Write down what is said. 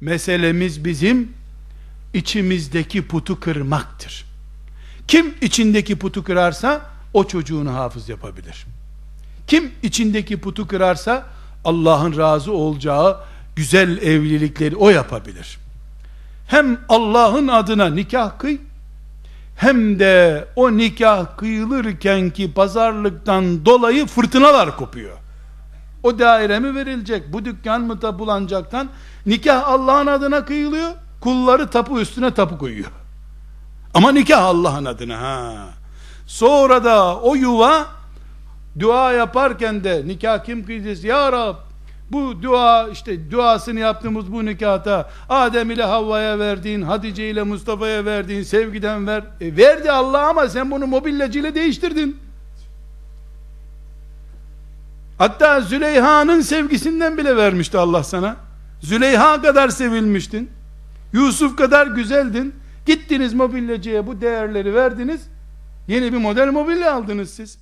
Meselemiz bizim içimizdeki putu kırmaktır. Kim içindeki putu kırarsa o çocuğunu hafız yapabilir. Kim içindeki putu kırarsa Allah'ın razı olacağı güzel evlilikleri o yapabilir. Hem Allah'ın adına nikah kıy, hem de o nikah kıyılırken ki pazarlıktan dolayı fırtınalar kopuyor. O daire mi verilecek, bu dükkan mı tapulanacaktan, nikah Allah'ın adına kıyılıyor, kulları tapu üstüne tapu koyuyor. Ama nikah Allah'ın adına ha. Sonra da o yuva dua yaparken de nikah kim kıyacağız? Ya Rab bu dua işte duasını yaptığımız bu nikahta Adem ile Havva'ya verdiğin, Hatice ile Mustafa'ya verdiğin sevgiden ver. E, verdi Allah ama sen bunu mobilyacı ile değiştirdin. Hatta Züleyha'nın sevgisinden bile vermişti Allah sana. Züleyha kadar sevilmiştin. Yusuf kadar güzeldin. Gittiniz mobilyacıya bu değerleri verdiniz. Yeni bir model mobilya aldınız siz.